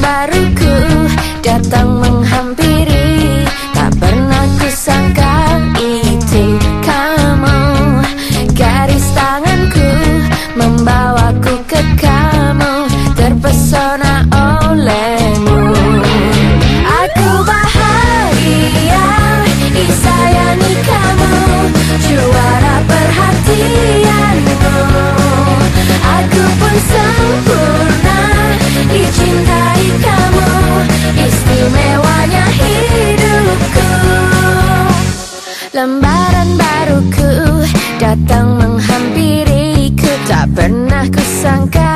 baruku datang pernah kusangka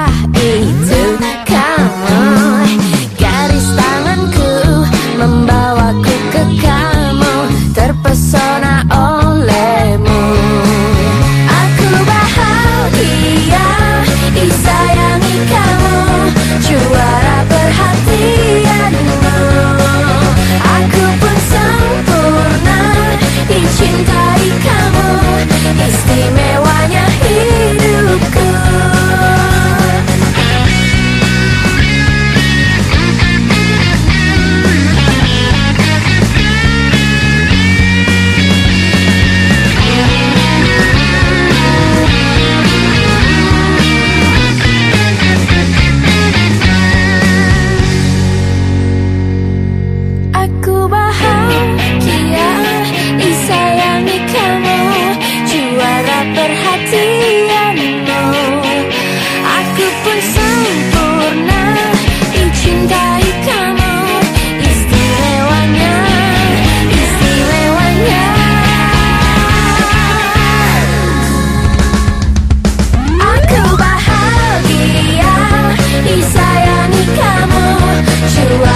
you